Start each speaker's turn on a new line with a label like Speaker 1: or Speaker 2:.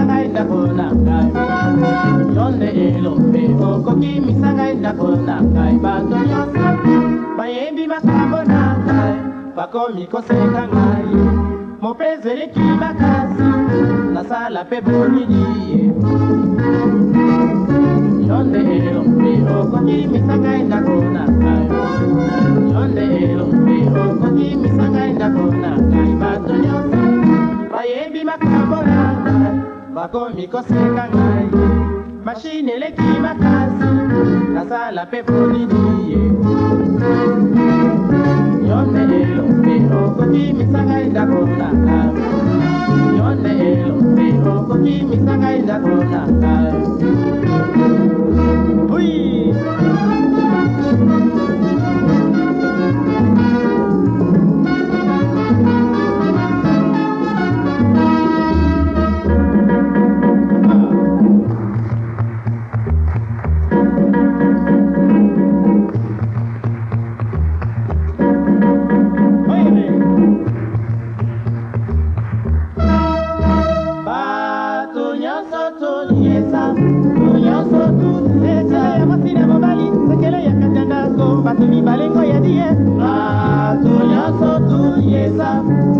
Speaker 1: misangai ndakona ngai yonde elope okoki misangai ndakona ngai bato nyonso bayebi bakabona ngai bakomi koseka ngai mopezeleki makasi nasala mpe bolili ye bakomi koseka ngai mashine eleki makasi nasala mpe ponini ye yonde elombe okokimisa ngai ndako na ngai yonde elombe okokimisa ngai ndako na ngai love.